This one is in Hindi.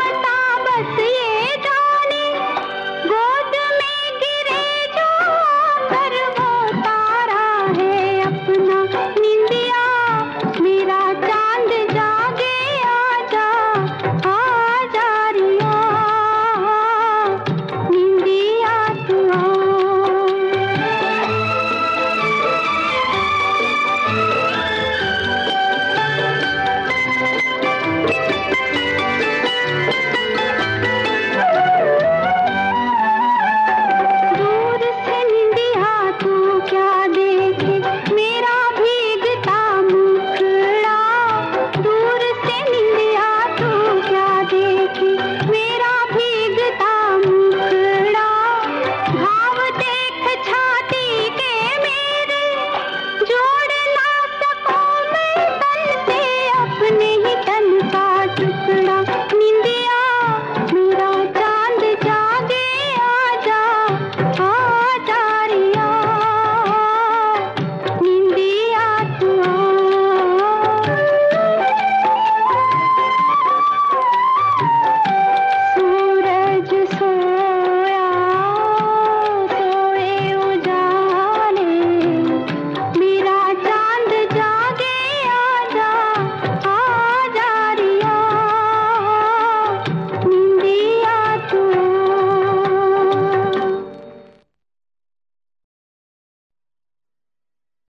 मता बस ये